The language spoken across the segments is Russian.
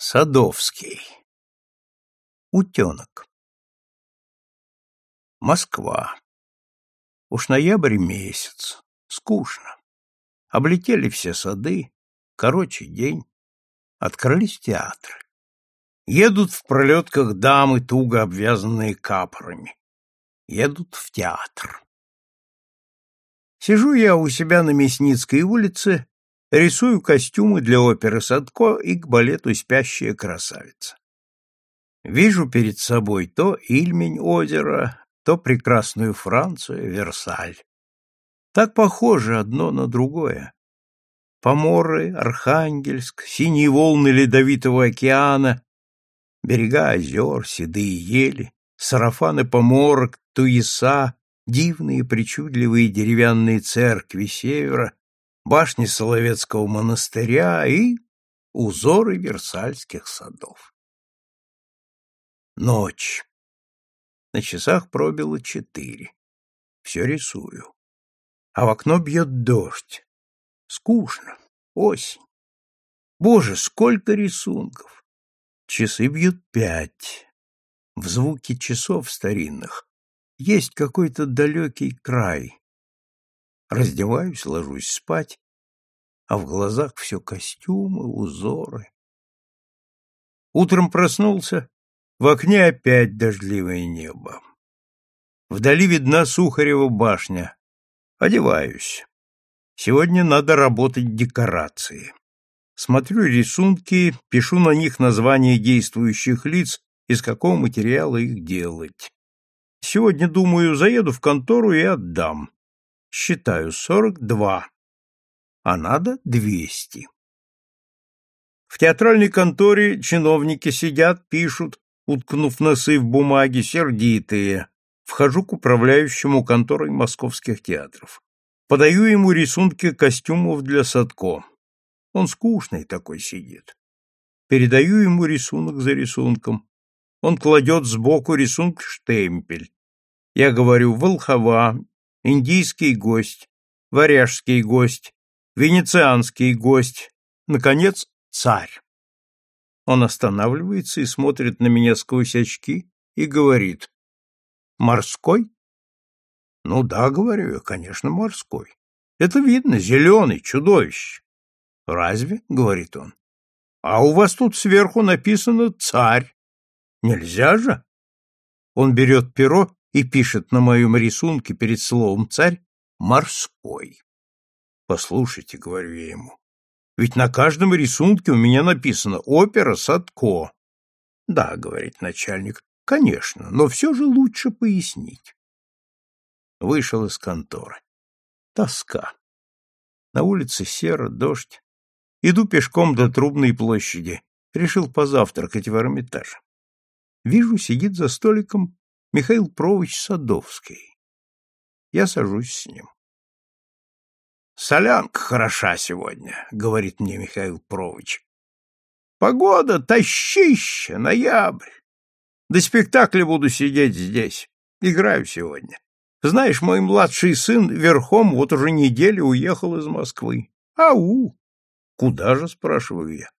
Садовский. Утенок. Москва. Уж ноябрь месяц. Скучно. Облетели все сады. Короче, день. Открылись театры. Едут в пролетках дамы, туго обвязанные капорами. Едут в театр. Сижу я у себя на Мясницкой улице Рисую костюмы для оперы Садко и к балету «Спящая красавица». Вижу перед собой то Ильмень озеро, то прекрасную Францию, Версаль. Так похоже одно на другое. Поморы, Архангельск, синие волны ледовитого океана, берега озер, седые ели, сарафаны поморок, туеса, дивные причудливые деревянные церкви севера, башни Соловецкого монастыря и узоры Версальских садов. Ночь. На часах пробило четыре. Все рисую. А в окно бьет дождь. Скучно. Осень. Боже, сколько рисунков! Часы бьют пять. В звуке часов старинных есть какой-то далекий край, Раздеваюсь, ложусь спать, а в глазах все костюмы, узоры. Утром проснулся, в окне опять дождливое небо. Вдали видна Сухарева башня. Одеваюсь. Сегодня надо работать декорации. Смотрю рисунки, пишу на них названия действующих лиц, из какого материала их делать. Сегодня, думаю, заеду в контору и отдам. Считаю сорок два, а надо двести. В театральной конторе чиновники сидят, пишут, уткнув носы в бумаги, сердитые. Вхожу к управляющему конторой московских театров. Подаю ему рисунки костюмов для Садко. Он скучный такой сидит. Передаю ему рисунок за рисунком. Он кладет сбоку рисунок штемпель. Я говорю «Волхова», индийский гость, варяжский гость, венецианский гость, наконец, царь. Он останавливается и смотрит на меня сквозь очки и говорит, «Морской?» «Ну да, — говорю я, — конечно, морской. Это видно, зеленый, чудовище». «Разве?» — говорит он. «А у вас тут сверху написано «царь». Нельзя же?» Он берет перо и пишет на моем рисунке перед словом «царь» «морской». «Послушайте», — говорю я ему, — «ведь на каждом рисунке у меня написано «опера Садко». «Да», — говорит начальник, — «конечно, но все же лучше пояснить». Вышел из конторы. Тоска. На улице серо, дождь. Иду пешком до Трубной площади. Решил позавтракать в Эрмитаже. Вижу, сидит за столиком Михаил Прович Садовский. Я сажусь с ним. «Солянка хороша сегодня», — говорит мне Михаил Прович. «Погода тащища, ноябрь. До спектакля буду сидеть здесь. Играю сегодня. Знаешь, мой младший сын верхом вот уже неделю уехал из Москвы. Ау! Куда же, спрашиваю я?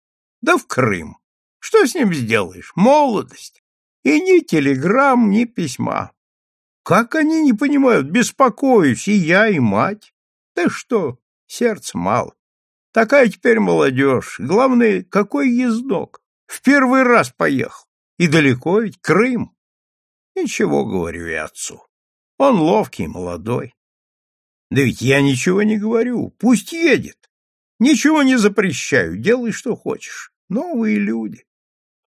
Да в Крым. Что с ним сделаешь? Молодость. И ни телеграмм, ни письма. Как они не понимают, беспокоюсь и я, и мать. Да что, сердце мало. Такая теперь молодежь. Главное, какой ездок. В первый раз поехал. И далеко ведь Крым. Ничего, говорю я отцу. Он ловкий, молодой. Да ведь я ничего не говорю. Пусть едет. Ничего не запрещаю. Делай, что хочешь. Новые люди.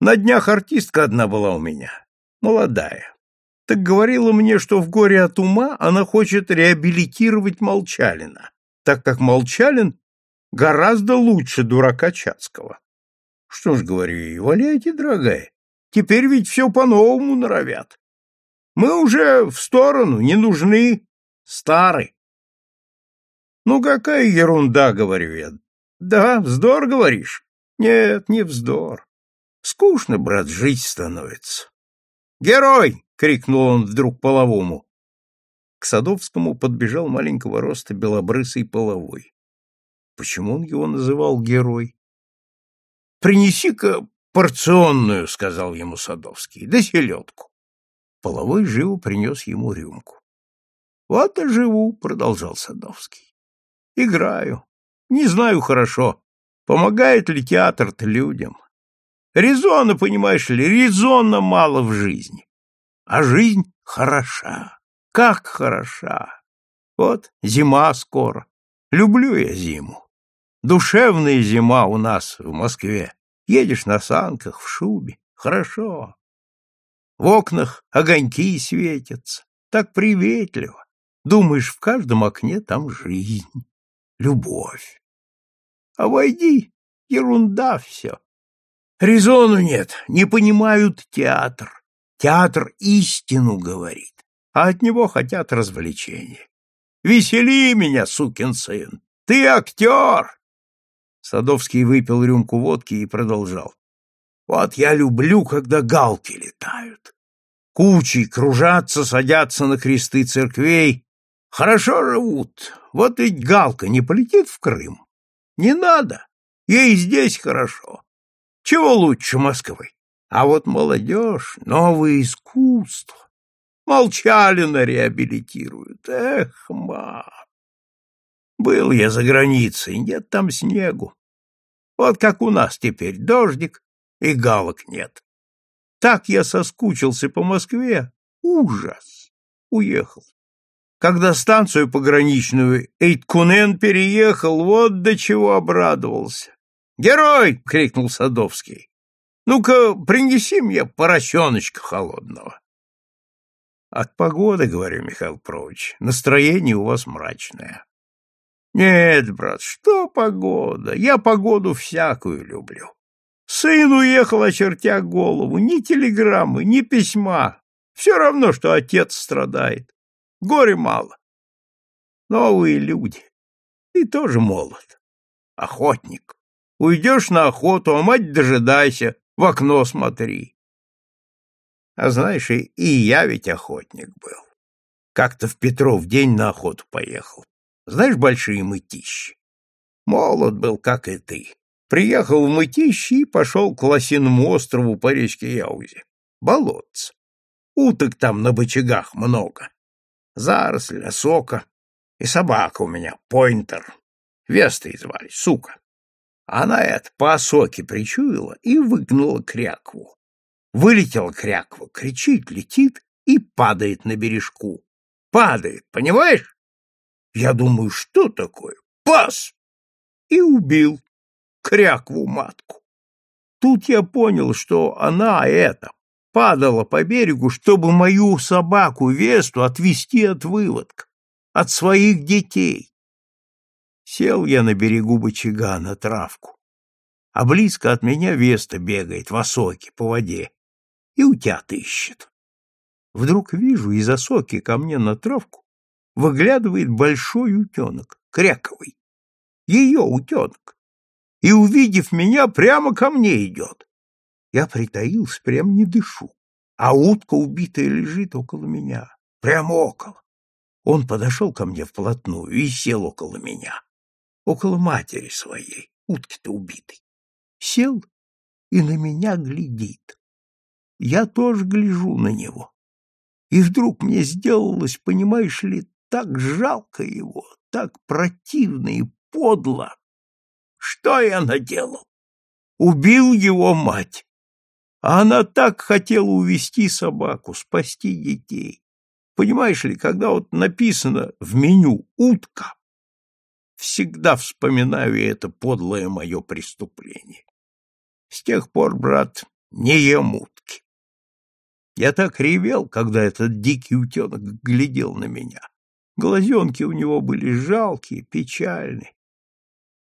На днях артистка одна была у меня, молодая. Так говорила мне, что в горе от ума она хочет реабилитировать Молчалина, так как Молчалин гораздо лучше дурака Чацкого. Что ж, говорю ей, валяйте, дорогая, теперь ведь все по-новому норовят. Мы уже в сторону, не нужны, стары. Ну, какая ерунда, говорю я. Да, вздор, говоришь? Нет, не вздор. Скучно, брат, жить становится. «Герой!» — крикнул он вдруг половому. К Садовскому подбежал маленького роста белобрысый половой. Почему он его называл герой? «Принеси-ка порционную, — сказал ему Садовский, — да селедку. Половой живо принес ему рюмку. — Вот и живу, — продолжал Садовский. — Играю. Не знаю хорошо, помогает ли театр-то людям. Резона, понимаешь ли, резона мало в жизни. А жизнь хороша. Как хороша. Вот зима скоро. Люблю я зиму. Душевная зима у нас в Москве. Едешь на санках, в шубе. Хорошо. В окнах огоньки светятся. Так приветливо. Думаешь, в каждом окне там жизнь, любовь. А войди, ерунда все. Резону нет, не понимают театр. Театр истину говорит, а от него хотят развлечения. Весели меня, сукин сын! Ты актер!» Садовский выпил рюмку водки и продолжал. «Вот я люблю, когда галки летают. Кучей кружатся, садятся на кресты церквей. Хорошо живут. Вот ведь галка не полетит в Крым. Не надо. Ей здесь хорошо. Чего лучше Москвы? А вот молодежь, новое искусство. Молчалина реабилитируют. Эх, ма! Был я за границей, нет там снегу. Вот как у нас теперь дождик и галок нет. Так я соскучился по Москве. Ужас! Уехал. Когда станцию пограничную Эйткунен переехал, вот до чего обрадовался. «Герой!» — крикнул Садовский. «Ну-ка, принеси мне поросеночка холодного». «От погоды, — говорю, Михаил Прович, — настроение у вас мрачное». «Нет, брат, что погода? Я погоду всякую люблю. Сын уехал, очертя голову, ни телеграммы, ни письма. Все равно, что отец страдает. Горе мало. Новые люди. Ты тоже молод. Охотник. Уйдешь на охоту, а мать дожидайся, в окно смотри. А знаешь, и, и я ведь охотник был. Как-то в Петров день на охоту поехал. Знаешь, большие мытищи? Молод был, как и ты. Приехал в мытищи и пошел к Лосиному острову по речке Яузе. Болотце. Уток там на бочагах много. Заросль, осока. И собака у меня, пойнтер. Вестой звали, сука. Она это по осоке причуяла и выгнула крякву. Вылетела кряква, кричит, летит и падает на бережку. Падает, понимаешь? Я думаю, что такое? Пас! И убил крякву матку. Тут я понял, что она это падала по берегу, чтобы мою собаку Весту отвести от выводка, от своих детей. Сел я на берегу бочага на травку, а близко от меня Веста бегает в осоке по воде и утят ищет. Вдруг вижу из осоки ко мне на травку выглядывает большой утенок, кряковый. Ее утенок. И, увидев меня, прямо ко мне идет. Я притаился, прям не дышу, а утка убитая лежит около меня, прямо около. Он подошел ко мне вплотную и сел около меня около матери своей, утки-то убитой. Сел и на меня глядит. Я тоже гляжу на него. И вдруг мне сделалось, понимаешь ли, так жалко его, так противно и подло. Что я наделал? Убил его мать. А она так хотела увести собаку, спасти детей. Понимаешь ли, когда вот написано в меню «утка», Всегда вспоминаю это подлое мое преступление. С тех пор, брат, не ем утки. Я так ревел, когда этот дикий утенок глядел на меня. Глазенки у него были жалкие, печальные.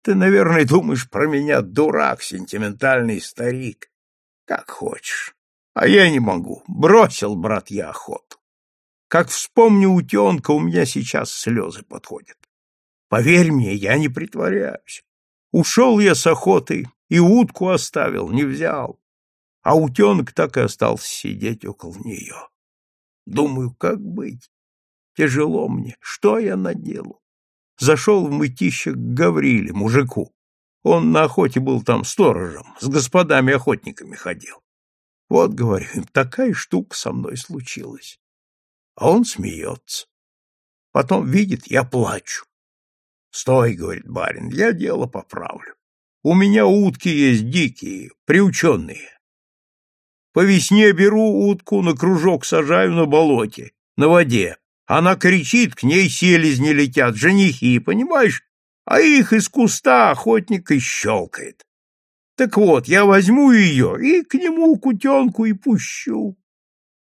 Ты, наверное, думаешь про меня дурак, сентиментальный старик. Как хочешь. А я не могу. Бросил, брат, я охоту. Как вспомню утенка, у меня сейчас слезы подходят. Поверь мне, я не притворяюсь. Ушел я с охоты и утку оставил, не взял. А утенок так и остался сидеть около нее. Думаю, как быть? Тяжело мне. Что я наделал? Зашел в мытище к Гавриле, мужику. Он на охоте был там сторожем, с господами-охотниками ходил. Вот, говорю, им такая штука со мной случилась. А он смеется. Потом видит, я плачу. Стой, говорит барин, я дело поправлю. У меня утки есть дикие, приученные. По весне беру утку, на кружок сажаю на болоте, на воде. Она кричит, к ней селезни летят, женихи, понимаешь? А их из куста охотник и щелкает. Так вот, я возьму ее и к нему, к утенку, и пущу.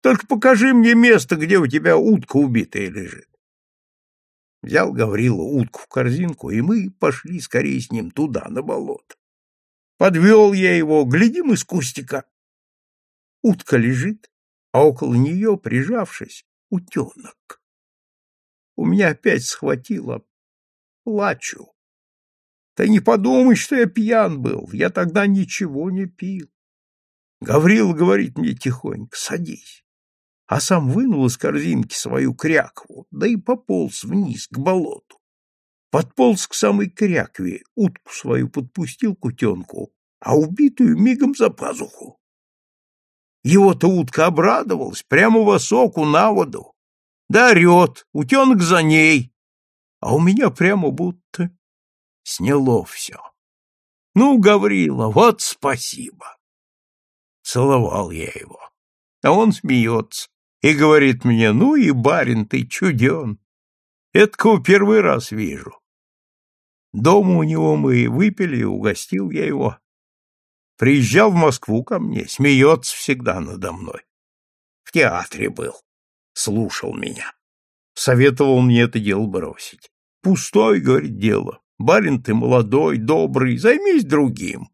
Только покажи мне место, где у тебя утка убитая лежит. Взял Гаврила утку в корзинку, и мы пошли скорее с ним туда, на болото. Подвел я его, глядим из кустика. Утка лежит, а около нее, прижавшись, утенок. У меня опять схватило. Плачу. Ты не подумай, что я пьян был, я тогда ничего не пил. Гаврил говорит мне тихонько, садись а сам вынул из корзинки свою крякву, да и пополз вниз, к болоту. Подполз к самой крякве, утку свою подпустил к утенку, а убитую мигом за пазуху. Его-то утка обрадовалась, прямо в осоку на воду. Да орет, утенок за ней, а у меня прямо будто сняло все. Ну, Гаврила, вот спасибо. Целовал я его, а он смеется и говорит мне, ну и барин ты чуден. Эткого первый раз вижу. Дома у него мы выпили, угостил я его. Приезжал в Москву ко мне, смеется всегда надо мной. В театре был, слушал меня. Советовал мне это дело бросить. Пустой, говорит, дело. Барин ты молодой, добрый, займись другим.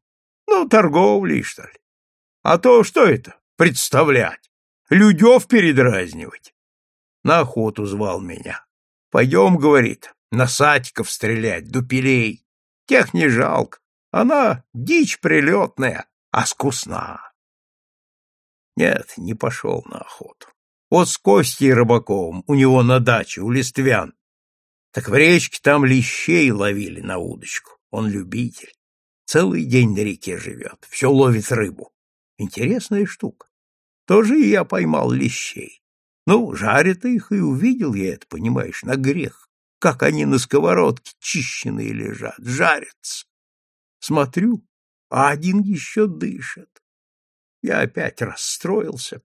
Ну, торговлей, что ли. А то что это, представлять? Людев передразнивать. На охоту звал меня. Пойдем, говорит, на сатиков стрелять, дупелей. Тех не жалко. Она дичь прилетная, а скусна. Нет, не пошел на охоту. Вот с Костей Рыбаковым у него на даче, у Листвян. Так в речке там лещей ловили на удочку. Он любитель. Целый день на реке живет, все ловит рыбу. Интересная штука. Тоже и я поймал лещей. Ну, жарят их, и увидел я это, понимаешь, на грех. Как они на сковородке чищенные лежат, жарятся. Смотрю, а один еще дышит. Я опять расстроился.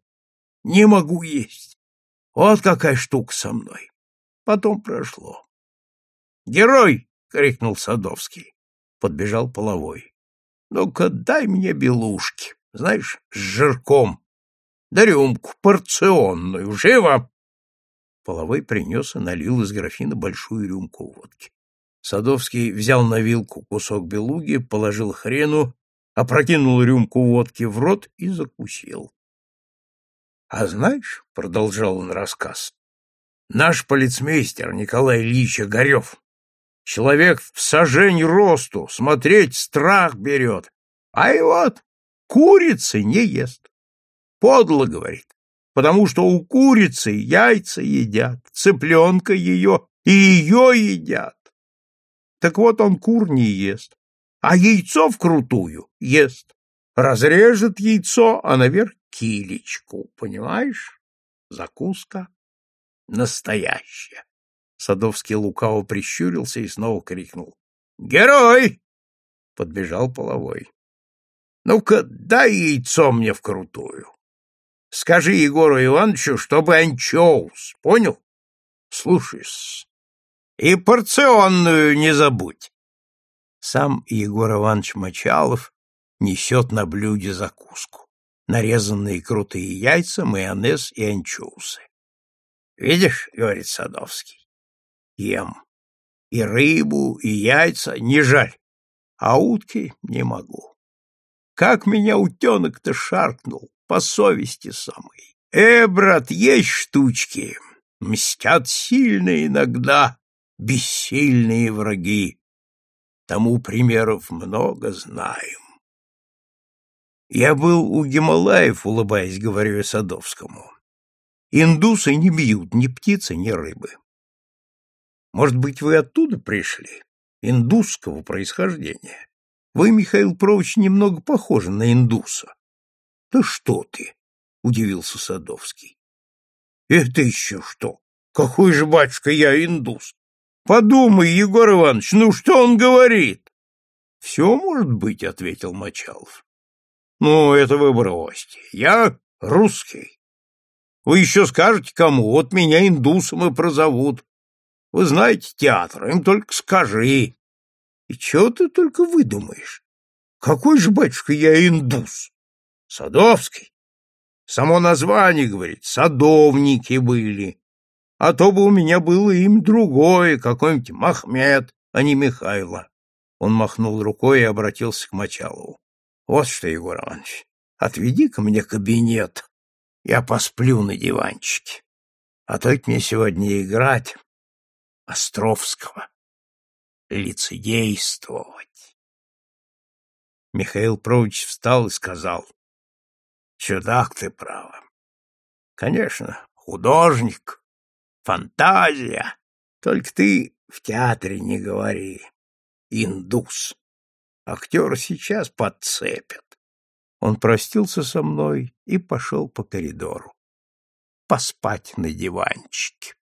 Не могу есть. Вот какая штука со мной. Потом прошло. «Герой!» — крикнул Садовский. Подбежал половой. «Ну-ка, дай мне белушки, знаешь, с жирком, да рюмку порционную. Живо!» Половой принес и налил из графина большую рюмку водки. Садовский взял на вилку кусок белуги, положил хрену, опрокинул рюмку водки в рот и закусил. — А знаешь, — продолжал он рассказ, — наш полицмейстер Николай Ильич Огарев, человек в сажень росту, смотреть страх берет, а и вот курицы не ест. Подло, говорит, потому что у курицы яйца едят, цыпленка ее и ее едят. Так вот он кур не ест, а яйцо вкрутую ест. Разрежет яйцо, а наверх килечку, понимаешь? Закуска настоящая. Садовский лукаво прищурился и снова крикнул. «Герой!» Подбежал половой. «Ну-ка, дай яйцо мне вкрутую!» Скажи Егору Ивановичу, чтобы анчоус, понял? Слушаюсь. И порционную не забудь. Сам Егор Иванович Мочалов несет на блюде закуску. Нарезанные крутые яйца, майонез и анчоусы. Видишь, говорит Садовский, ем. И рыбу, и яйца не жаль, а утки не могу. Как меня утенок-то шаркнул, по совести самой. Э, брат, есть штучки, мстят сильные иногда, бессильные враги. Тому примеров много знаем. Я был у Гималаев, улыбаясь, говорю я Садовскому. Индусы не бьют ни птицы, ни рыбы. Может быть, вы оттуда пришли, индусского происхождения? Вы, Михаил Прович, немного похожи на индуса. Да что ты? удивился Садовский. Это еще что? Какой же, батюшка, я индус? Подумай, Егор Иванович, ну что он говорит? Все может быть, ответил Мочалов. Ну, это вы бросьте. Я русский. Вы еще скажете кому, вот меня индусом и прозовут. Вы знаете театр, им только скажи. И чего ты только выдумаешь? Какой же, батюшка, я индус? Садовский. Само название говорит, садовники были. А то бы у меня было им другое, какой-нибудь Махмед, а не Михайло. Он махнул рукой и обратился к Мочалову. Вот что, Егор Иванович, отведи ко мне кабинет. Я посплю на диванчике. А то ведь мне сегодня играть Островского. Лицедействовать. Михаил Прович встал и сказал. Чудак ты, право. Конечно, художник, фантазия. Только ты в театре не говори. Индус. Актера сейчас подцепят. Он простился со мной и пошел по коридору. Поспать на диванчике.